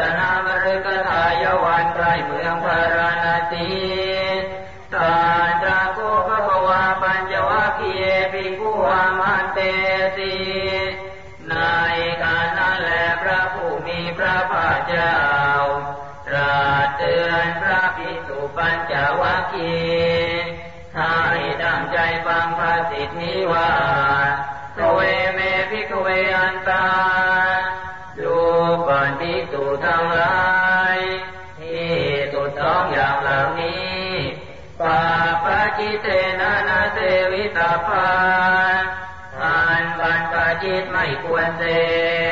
ตนามฤกทายวันใกล้เมืองพาราณสีตาจาโกภควาปัญจวัคคีเยปิกุวามันเตสีในการนั้นแลพระผู้มีพระภาคเจ้าตรัสเตือนพระภิกษุปัญจวัคคีให้ตั้งใจฟังพระสิทธิว่า วิตาทานบันปะจิตไม่ควรเส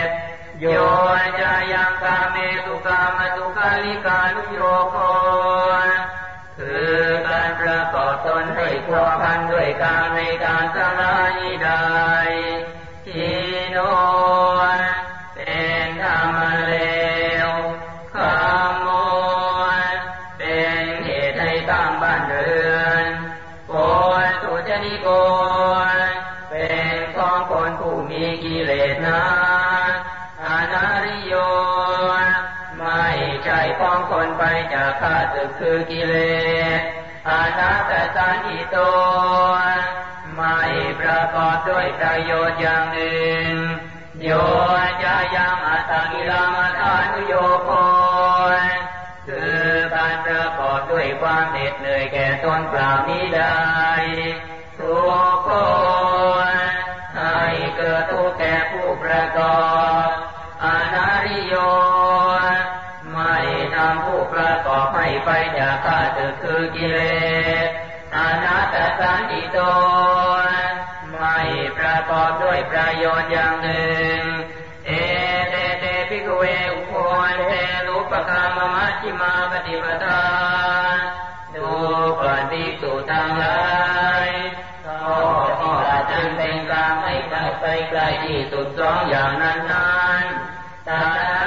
พโยจะยังกาเมสุกามสุกาลิกาลุโยโคคือการประกอบตนให้พัวพันด้วยการในการสลายได้ จากข้าศึกคือกิเลสอนัตสันติโตไม่ประกอบด้วยประโยชน์อย่างหนึ่งโยจะยังอัตตกิลามาทานุโยโคคือการประกอบด้วยความเหน็ดเหนื่อยแก่ตนเปล่านี้ได้ทุกคนให้เกิดทุกข์แก่ผู้ประกอบ ก่อให้ไปจากข้าศึกคือกิเลสอนัตตสันติโตไม่ประกอบด้วยประโยชน์อย่างหนึ่ง เอเตเตภิกเวอุปวันเทลุปกามมัชฌิมาปฏิปทาดูก่อนภิกษุทังหลายข้อข้อจันเป็นกลางไม่ได้ไปไกลที่สุดสองอย่างนั้นนั้นตา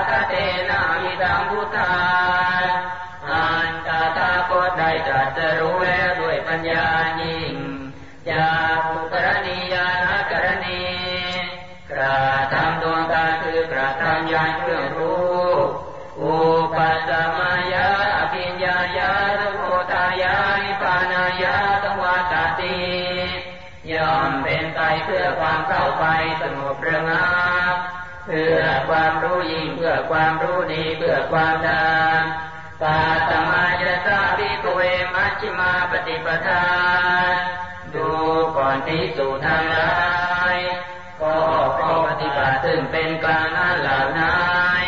ตาเตนะมิตังพุทธา รู้แล้วด้วยปัญญายิ่งจากภูกรณียานกรณีกระทำดวงตาคือกระทำยานเครื่องรู้อุปัสมายาอภิญญายาสุโตายานิพานายาตวาตติยอมเป็นไปเพื่อความเข้าไปสงบระงับเพื่อความรู้ยิ่งเพื่อความรู้ดีเพื่อความดำตา ตาภิกเวมัชฌิมาปฏิปทา ดูก่อนที่สู่ทางร้ายก็ข้อปฏิบัติซึ่งเป็นกลางนั้นเหล่านั้น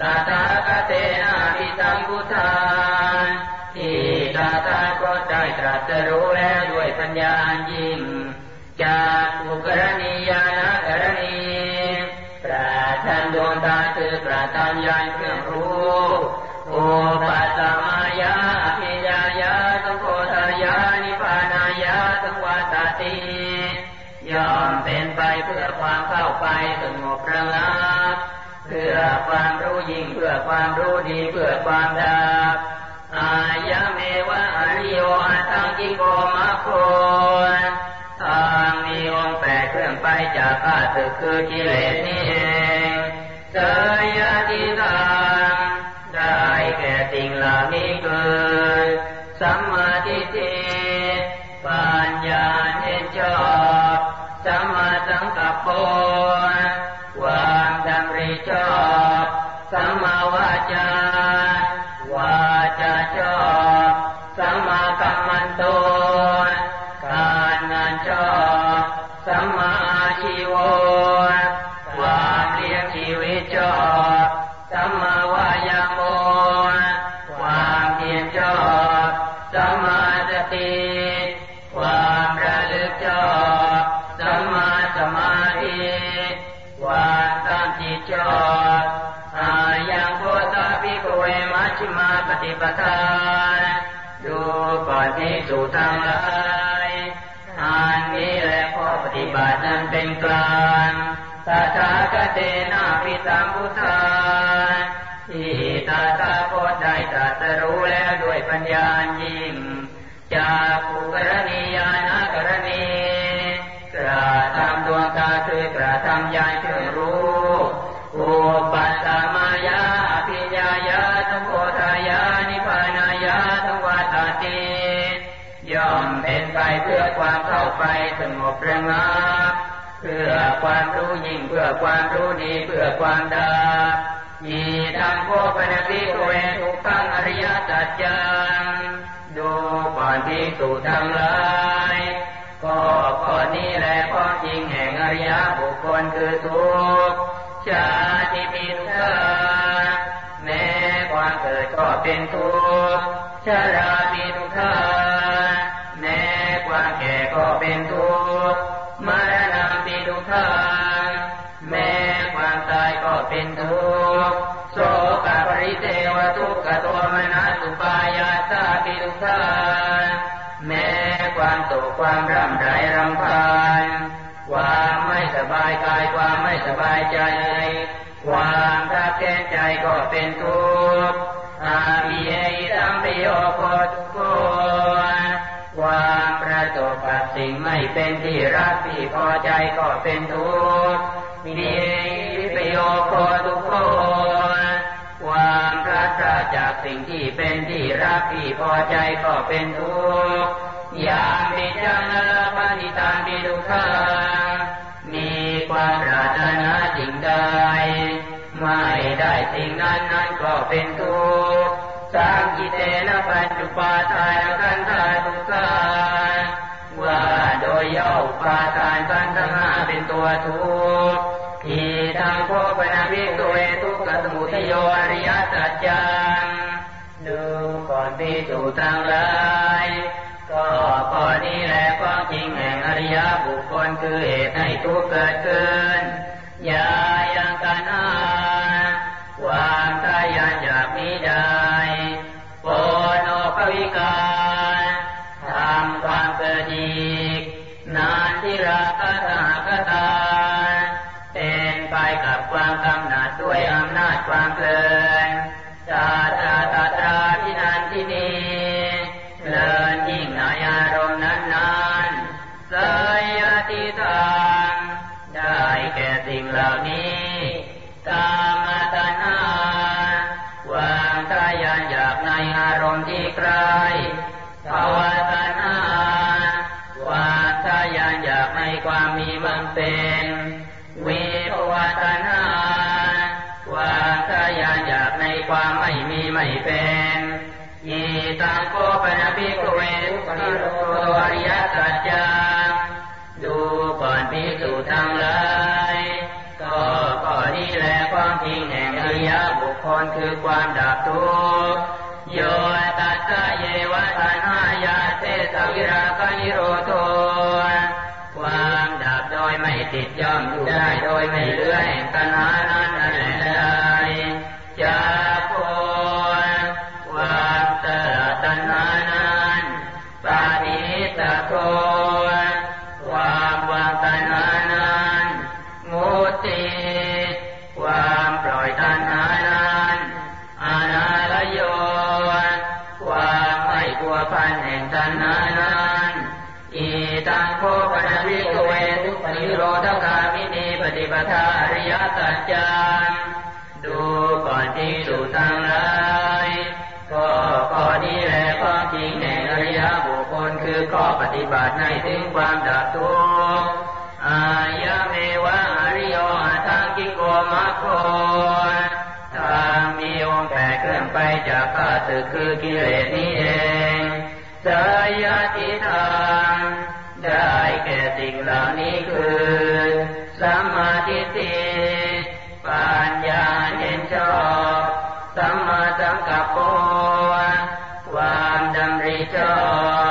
ตาตากเตนะพิตังพุทธาที่ตาตาก็ได้ตรัสรู้แล้วด้วยปัญญายิ่ง จากอุกรณียานกรณีปราทันดวงตาคือปราทันยานเครื่องรู้ ระงับเพื่อความรู้ยิ่งเพื่อความรู้ดีเพื่อความดับอายะเมวะอริโยอัตังกิโกมะโคทางมีองค์แปดเครื่องไปจากอาสึกคือกิเลสนี่เอง สัมมาวาจา ภิก่อนที่สู่ทางหลายอันนี้แหละข้อปฏิบัตินั้นเป็นกลางตถาคตเตนะพิตังพุทธาที่ตาตาโคตได้ตรัสรู้แล้วด้วยปัญญายิ่งจากภูกรณียานะกรณีกระทำดวงตาคือกระทำยานคือ ความเข้าไปสงบระงับเพื่อความรู้ยิ่งเพื่อความรู้ดีเพื่อความดามีทางโคปนปิโกเวทุกขังอริยสัจจังดูก่อนที่สุทั้งหลายก็ข้อนี้แหละข้อจริงแห่งอริยบุคคลคือทุกข์ชาติปีทุกข์แม้ความเกิดก็เป็นทุกข์ชราปีทุกข์ ความแก่ก็เป็นทุกข์มรณะปีทุกข์แม้ความตายก็เป็นทุกข์โสกปริเทวทุกขโทมนัสุปายาสาปีทุกข์แม้ความโศกความร่ำไรรำพันความไม่สบายกายความไม่สบายใจความทับแค้นใจก็เป็นทุกข์อามีเอตัมปิโยโคทุกโกความ ประสบกับสิ่งไม่เป็นที่รักที่พอใจก็เป็นทุกข์มีปิโยโคทุกโกความพลัดพรากจากสิ่งที่เป็นที่รักที่พอใจก็เป็นทุกข์ยามิจังละปณิตานปิดุขามีความปรารถนาสิ่งใดไม่ได้สิ่งนั้นนั้นก็เป็นทุกข์สังกิเตนะปัจจุปาทานกันธาทุกขาว่า โดยย่อปาทานกันทั้งห้าเป็นตัวทุกข์ที่ทางโคปนาวิกเวทุกขสมุทโยอริยสัจจังดูก่อนพิสูทางหลายก็ข้อนี้แหละความจริงแห่งอริยบุคคลคือเหตุให้ทุกข์เกิดขึ้นอย่ายังกันหาความทายันอยากมีได้โปโนภวิกา أنا ภิกษุทั้งหลายก็ข้อนี้แลความจริงแห่งอริยบุคคลคือความดับทุกข์โยตัสสะเยวะทันหายาเตสวิราคนิโรโทความดับโดยไม่ติดย่อมอยู่ได้โดยไม่เลื่อยตัณหา ในถึงความดับทุกข์อายะเมวะอริโยอัตถังกิโกมัคโคทางมีองค์แปดเคลื่อนไปจากข้าศึกคือกิเลสนี้เองสายติทางได้แก่สิ่งเหล่านี้คือสัมมาทิฏฐิปัญญาเห็นชอบสัมมาสังกัปปะความดำริชอ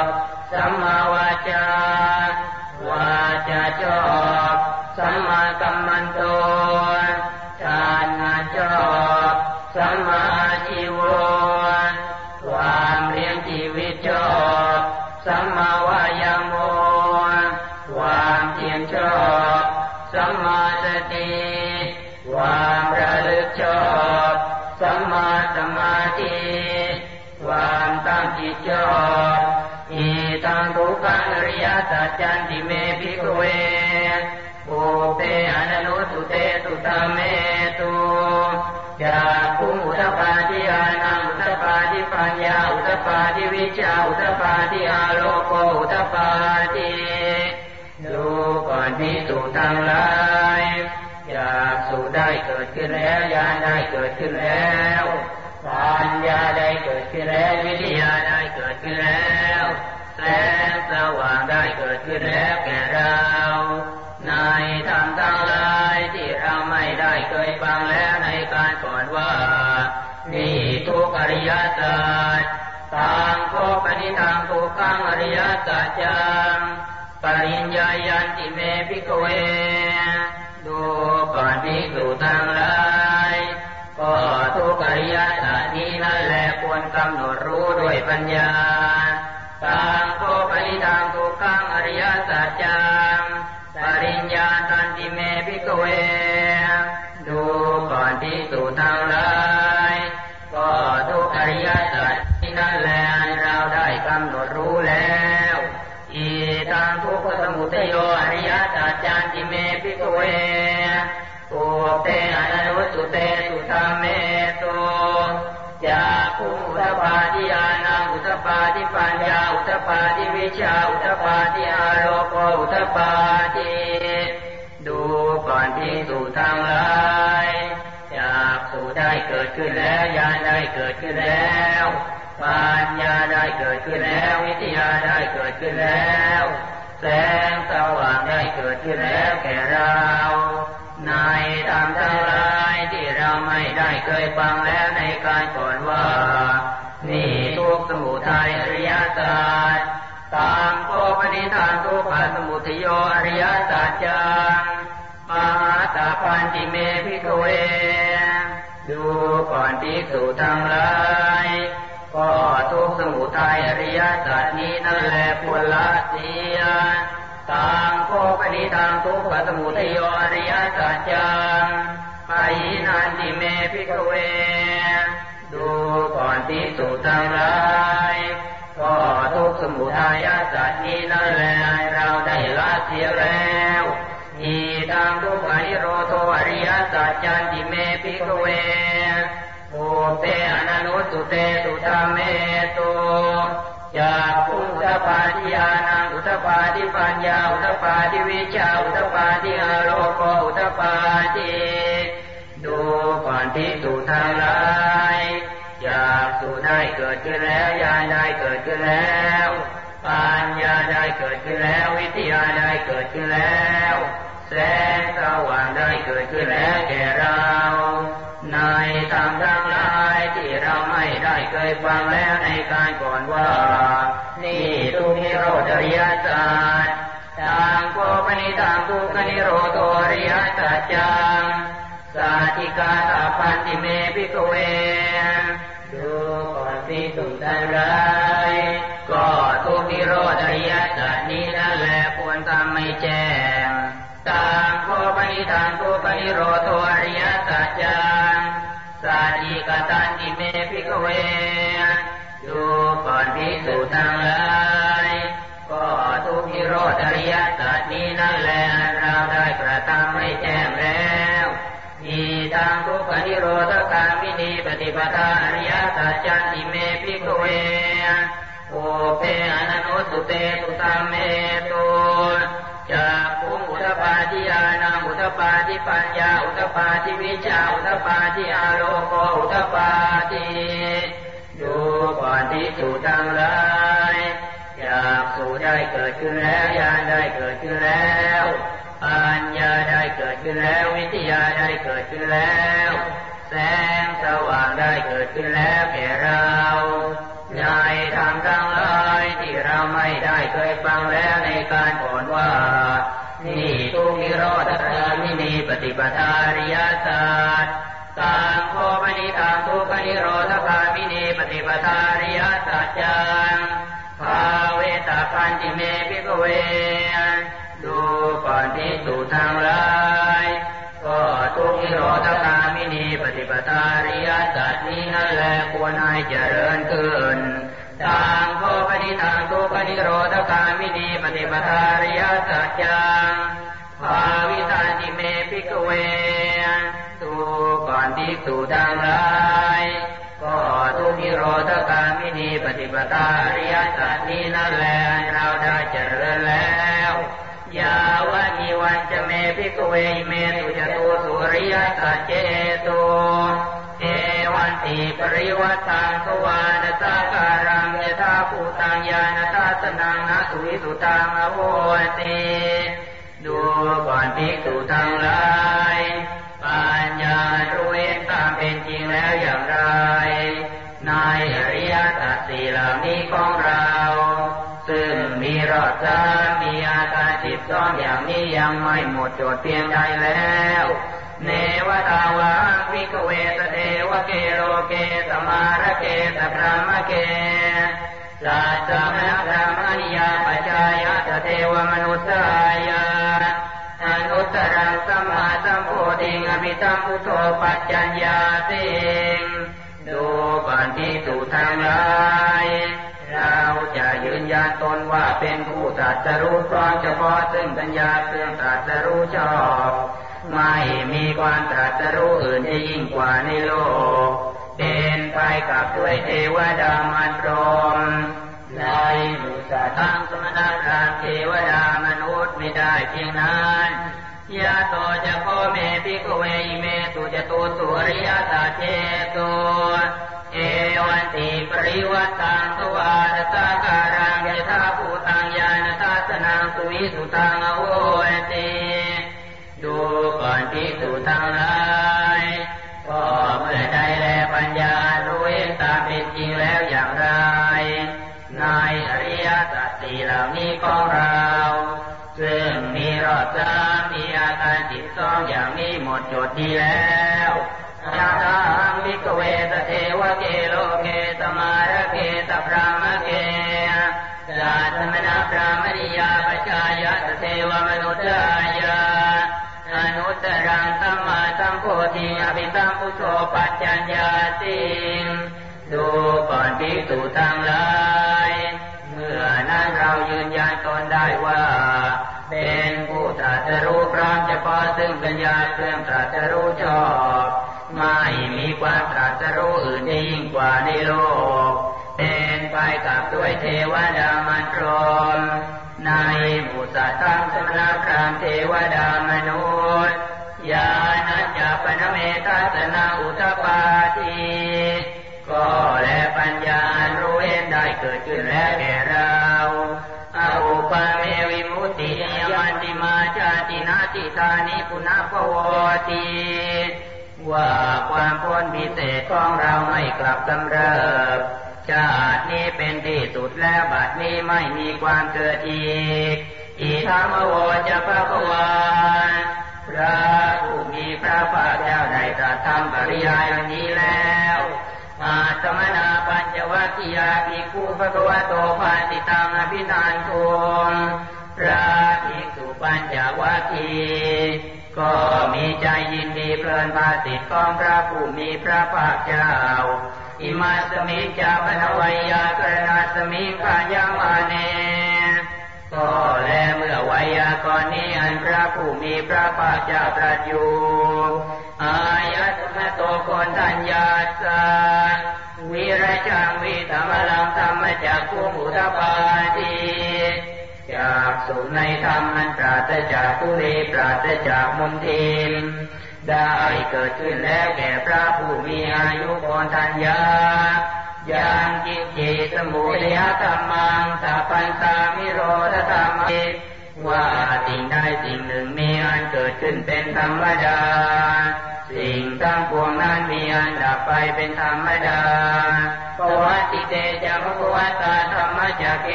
บสัมมาวาจาวา จบสัมมากัมมันโตทานงานจบสัมมาชีวะความเลี้ยงชีวิตจบสัมมาวายโมความเพียรจบสัมมาสติ ตังทุกขังอริยสัจจันติเมภิกเวโอเปอนันุสุเตสุตเมตุยาภูอุตปาทิอานังอุตปาทิปัญญาอุตปาทิวิชาอุตปาทิอาโลโกอุตปาทิดูก่อนพิสูจทั้งหลายอยากสู่ได้เกิดขึ้นแล้วญาณได้เกิดขึ้นแล้วปัญญาได้เกิดขึ้นแล้ววิทยา แสงสว่างได้เกิดขึ้นแล้วแก่เรา ในธรรมทั้งหลายที่เราไม่ได้เคยฟังแล้วในการก่อนว่านี่ทุกอริยสัจตางโคปนิทางทุกขังอริยสัจจังปริญญายันติเมพิกเว ดูก่อนพิสูทั้งหลายก็ทุกอริยสัจนี้นั่นแหละควรกำหนดรู้ด้วยปัญญา สูจทั้งหลายก็ทุกอริยสัจที่นั่นแหละเราได้กำหนดรู้แล้ว อีตังทุกขสมุทัยโยอริยสัจจานติเมพิกเวปุเตอนุสุเตสุธรรมเมโตยาภูอุตปาทิยานังอุตปาทิปัญญาอุตปาทิวิชาอุตปาทิอาโลโกอุตปาทิดูก่อนที่สู่ทางหลาย ได้เกิดขึ้นแล้วญาณได้เกิดขึ้นแล้วปัญญาได้เกิดขึ้นแล้ววิทยาได้เกิดขึ้นแล้ว แสงสว่างได้เกิดขึ้นแล้วแก่เรา ในธรรมทั้งหลายที่เราไม่ได้เคยฟังแล้วในการก่อนว่า นี่ทุกสมุทัยอริยสัจตามโคปนิทานทุกขสมุทโยอริยสัจจังมหาตาพันติเมภิกขเวดู ก่อนภิกษุทั้งหลายก็ทุกขสมุทัยอริยสัจนี้นั่นแหละควรละเสียตัง โข ปนิทังทุกขสมุทโยอริยสัจจัง ปหีนันติเม ภิกขเว ดูก่อนภิกษุทั้งหลายก็ทุกขสมุทัยสัจนี้นั่นแหละเราได้ละเสียแล้ว อิทังทุกขนิโรโธ อริยสัจจันติเม ภิกขเว ปุพเพ อนนุสสุเตสุธัมเมสุ จักขุง อุทปาทิ ญาณังอุทปาทิปัญญาอุทปาทิวิชชาอุทปาทิอาโลโกอุทปาทิดูก่อนภิกษุทั้งหลายจักษุได้เกิดขึ้นแล้วญาณได้เกิดขึ้นแล้วปัญญาได้เกิดขึ้นแล้ว วิทยาได้เกิดขึ้นแล้วแสงสว่างได้เกิดขึ้นแล้วแก่เรา ในธรรมทั้ เคยฟังแล้วในการก่อนว่า นี่ทุกนิโรธริยสัจทางโกปนิทางทุกนิโรธริยสัจจังสาธิกาตาพันติเมพิกเวดูก่อนภิกษุทั้งหลายก็ทุกขนิโรธอริยสัจนี้นั่นแหละควรทำให้แจ้งตัง โข ปนิทัง ทุกขนิโรโธ อริยส สัจฉิกตันติเม ภิกขเวดูก่อนภิกษุทั้งหลายก็ทุกขนิโรธอริยสัจนี้นั่นแหละเราได้กระทำให้แจ้งแล้วอีทางทุกขนิโรธกามินีปฏิปทาอริยสัจจันติเมพิกเวโอเปอนันุสุเตสุตามเมโต จากภูมิอุตปาทิยานังอุตปาทิปัญญาอุตปาทิวิชาอุตปาทิอาโลโกอุตปาทิดูก่อนที่สู่ทางหลายอยากสู่ได้เกิดขึ้นแล้วญาณได้เกิดขึ้นแล้วปัญญาได้เกิดขึ้นแล้ววิทยาได้เกิดขึ้นแล้วแสงสว่างได้เกิดขึ้นแล้วแก่เราในธรรมทั้งหลาย ที่เราไม่ได้เคยฟังแล้วในการก่อนว่า นี่ทุกนิโรธคามินีปฏิปทาริยศาสตร์ตามโคปนิทางทุกนิโรธคามินีปฏิปทาริยศาสตร์จังภาเวตัพพันติเม ภิกขเว ดูก่อนภิกษุทั้งหลายก็ทุกขนิโรธคามินีปฏิปทาอริยสัจนี้นั่นแหละควรให้เจริญขึ้นตัง โข ปนิทังทุกขนิโรธคามินีปฏิปทา อริยสัจจังภาวิตันติเม ภิกขเว ดูก่อนภิกษุทั้งหลายก็ทุกขนิโรธคามินีปฏิปทาอริยสัจนี้นั่นแหละเราได้เจริญแล้วยาวะกีวัญจะเม ภิกขเว อิเมสุจตูสุ อริยสัจเจตเอวัน ติปริวัฏฏัง ทวาทสาการังยถาภูตัง ญาณทัสสนัง น สุวิสุทธังอโหสิดูก่อนภิกษุทั้งหลายปัญญารู้เองตามเป็นจริงแล้วอย่างไร ในอริยสัจสี่เหล่านี้ของเรา ซึ่งมีรอดสามมีอาการสิบสองอย่างนี้ยังไม่หมดจดเพียงใดแล้ว เนวตาวังวิกเวสเทวเกโลเกสมารเกสพรามเกสัจจมนะพรามณิยาปัจจายะเทวมนุสายาอนุตรังสัมมาสัมโพธิงอภิสัมพุทโธปัจจัญญาสิงดูก่อนที่สุทังลายเราจะยืนยันตนว่าเป็นผู้ตรัสรู้พร้อมเฉพาะซึ่งปัญญาเครื่องตรัสรู้ชอบ ไม่มีความตรัสรู้อื่นที่ยิ่งกว่าในโลก เป็นไปกับด้วยเทวดามันรมในมู่สัตว์ทั้งสมณะรามเทวดามนุษย์ไม่ได้เพียงนั้นยาโตจะโคเมปิกเวอิเมตุจะตุสุริยตาเจโตเอวันติปริวัตตังสวาตตาการังยถาภูตังยานทัสนังสุวิสุตังอโหติ ก่อนที่สุทั้งหลายก็เมื่อใดแลปัญญารู้เองตามเป็นจริงแล้วอย่างไร ในอริยสัจสี่เหล่านี้ของเรา ซึ่งมีรอดสามมีอาการจิตสองอย่างนี้หมดจดดีแล้วยาทังวิกเวตเทวเกโลเกตมารเกตพรามเก ธิอภิสัมพุทโธปัจจัญญาสิงดูก่อนภิกษุทั้งหลายเมื่อนั้นเรายืนยันตนได้ว่า เป็นผู้ตรัสรู้พร้อมเฉพาะซึ่งปัญญาเครื่องตรัสรู้ชอบไม่มีความตรัสรู้อื่นยิ่งกว่าในโลก เป็นไปกับด้วยเทวดามันรมในหมู่สัตว์ทั้งสมณพรามเทวดามนุษย์ญาณ เมตตาสนาอุตปาทีก็และปัญญารู้เห็นได้เกิดขึ้นแล้วแก่เราอาอุปาเมวิมุตติยมันติมาชาตินาติธานิปุณพวติว่าความพ้นพิเศษของเราไม่กลับกำเริบชาตินี้เป็นที่สุดแล้วบัดนี้ไม่มีความเกิดอีก อีธรรมโวจะพระวาน พระผู้มีพระภาคเจ้าได้ตรัสทำปริยายอย่างนี้แล้วอาตมนาปัญจวัคคียาภิกขุภะคะวะโตภาติตังอภิธานทุงพระภิกษุปัญจวัคคีย์ก็มีใจยินดีเพลินภาสิทธิของพระผู้มีพระภาคเจ้า อิมาสมิจาปนวัยยากรณาสมิขายามาเน ก็แลเมื่อไวยากรณ์นี้อันพระผู้มีพระภาคเจ้าตรัสอยู่อายะสมะโตโคนทัญญาสาวิระจังวิธรรมลังธรรมจากภูมุตปาทีจากสุในธรรมนั้นปราศจากทุเลปราศจากมนทินได้เกิดขึ้นแล้วแก่พระผู้มีอายุโคนทัญญา ยังกิจจิสมุทยธรรมังสัพพันตามิโรธธรรมว่าสิ่งใดสิ่งหนึ่งมีอันเกิดขึ้นเป็นธรรมดา สิ่งทั้งปวงนั้นมีอันดับไปเป็นธรรมดาปวัติเตจะภวตาธรรมจักเก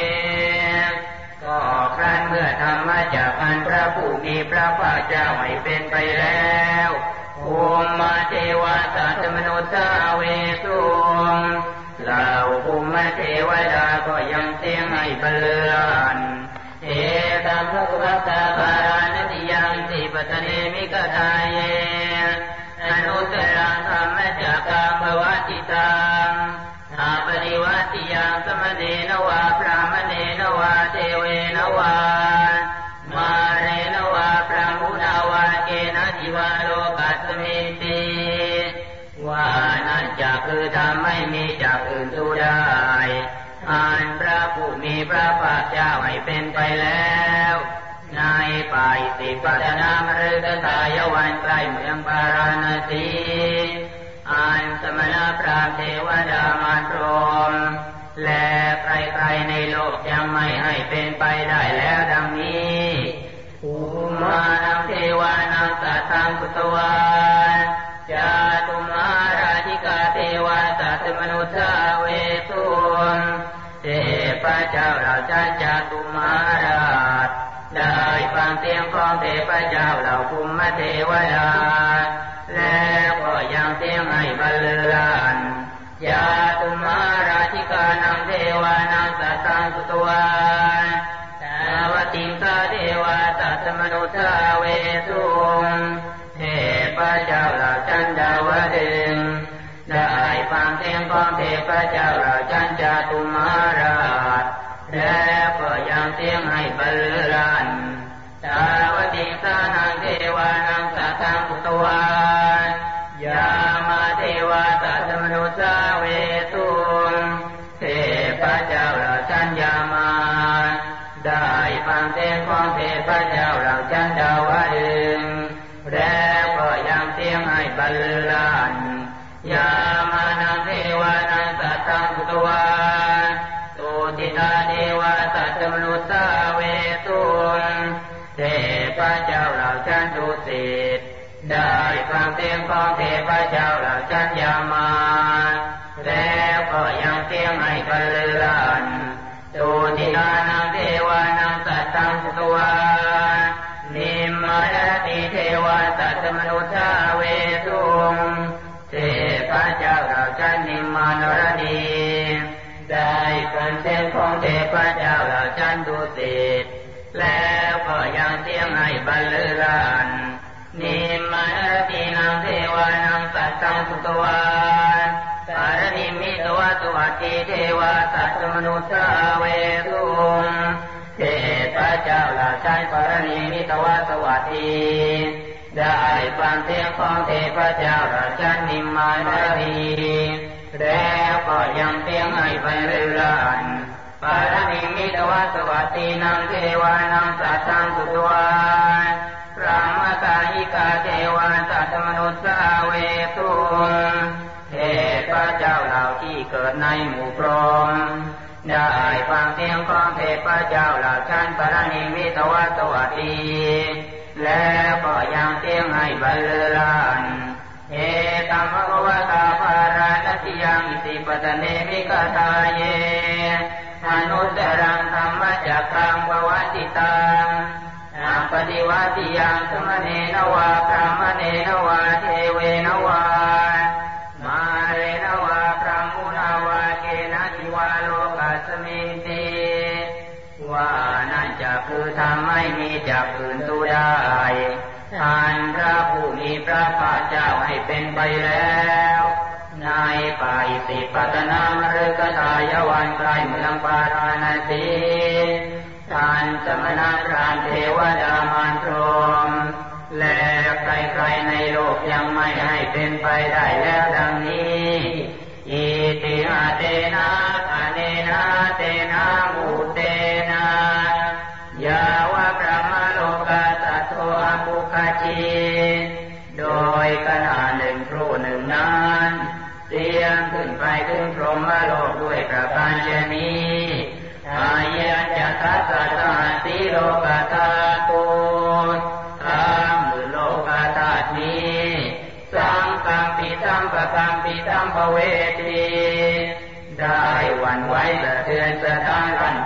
ก็ครั้นเมื่อธรรมจากอันพระผู้มีพระภาคเจ้าให้เป็นไปแล้วภูมิมาเทวาสัตมนุษย์สาเวสุง เหล่าภูมิเทวดาก็ยังเสียงให้เปลือนเอตัมภะคะตาปารานติยังติปตเนมิกทายเย เจ้าให้เป็นไปแล้ว ในป่ายสิปัตนามฤกษายวันใกล้เมืองปาราณสีอันสมณพราหมณ์เทวดามารพรหมและใครๆในโลกยังไม่ให้เป็นไปได้แล้วดังนี้ภูมานังเทวานังสัตตังกุตวา เจ้าเหล่าจันจาตุมาราชได้ฟังเสียงของเทพเจ้าเหล่าภูมิเทวดาแล้วก็ยังเสียงให้บรรลานยาตุมาราธิกานังเทวานังสัตตังสุตวานสาวติงกาเทวาสัตมนุทาเวสุงเทพเจ้าเหล่าจันดาวดึงได้ฟังเสียงของเทพเจ้า แล้วก็ยังเสียงให้บรรลานสาวติสานังเทวานังสัตังปุตวานยามาเทวาสัตมนุสาเวตุนเทพเจ้าเหล่าจันยามา ได้ฟังเสียงของเทพเจ้า ของเทพเจ้าเหล่าจันยามาแล้วก็ยังเสียงให้บรรลานตุติตานังเทวานังสัตตังสตวานิมมารติเทวาสัตมนุสาเวตุงเทพเจ้าเหล่าจันนิมมานรดีได้ฟังเสียงของเทพเจ้าเหล่าจันดุส สุตวาสารนิมิตวตวัติเทวาสัตมนุสาเวตุงเทพเจ้าหลาชันปรนิมิตวสวัสดีได้ฟังเสียงของเทพเจ้าหลาชันนิมมานรีแล้วก็ยังเสียงให้บรรลานปารนิมิตวสวัสดีนังเทวานังสัตตังสุตวานระมตายิกาเทวาสัตมนุสาเวตุ งเทพเจ้าเหล่าที่เกิดในหมู่พรหมได้ฟังเสียงของเทพเจ้าเหล่าชั้นปรนิมิตวสวัสดีแล้วก็ยังเสียงให้บรรลานเอตัมภวตาภาราณติยังอิติปตเนมิกตาเยมนุสรังธรรมจักขังภวติตังนาปฏิวัติยังสมเนนวาพระมเนนวาเทเวนวา จากอื่นตูได้ทานพระผู้มีพระภาคเจ้าให้เป็นไปแล้วในป่าอิสิปตนามฤกษายวันใกล้เมืองปาราณสีทานสมณพราหมณ์เทวดามารพรมและใครๆในโลกยังไม่ให้เป็นไปได้แล้วดังนี้ สีโลกาธาตุทั้งหมื่นโลกาธาตุนี้สังกัมปิตังปะตังปิสัมภเวทีได้วันไหวสะเทือนสะท้านรัน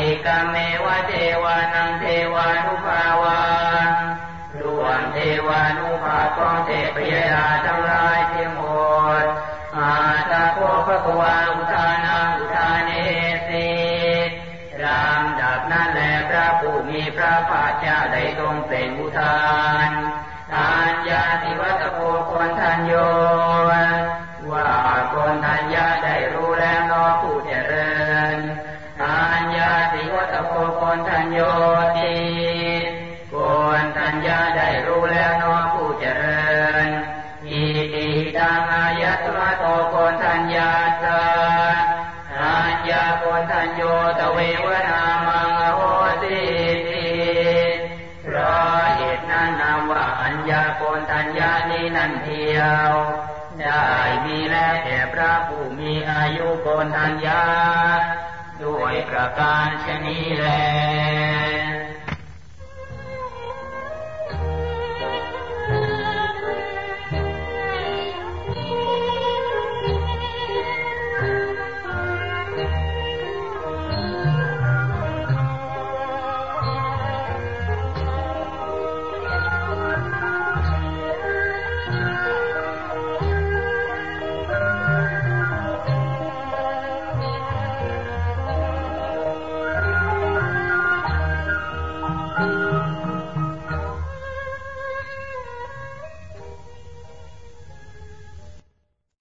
อาจิกเมวะเทวานังเทวานุภาวันรวมเทวานุภาพของเทพยดา อัญญาโกนทัญญานี้นั่นเทียวได้มีแล้วแก่พระผู้มีอายุโกนทัญญาด้วยประการชนีแล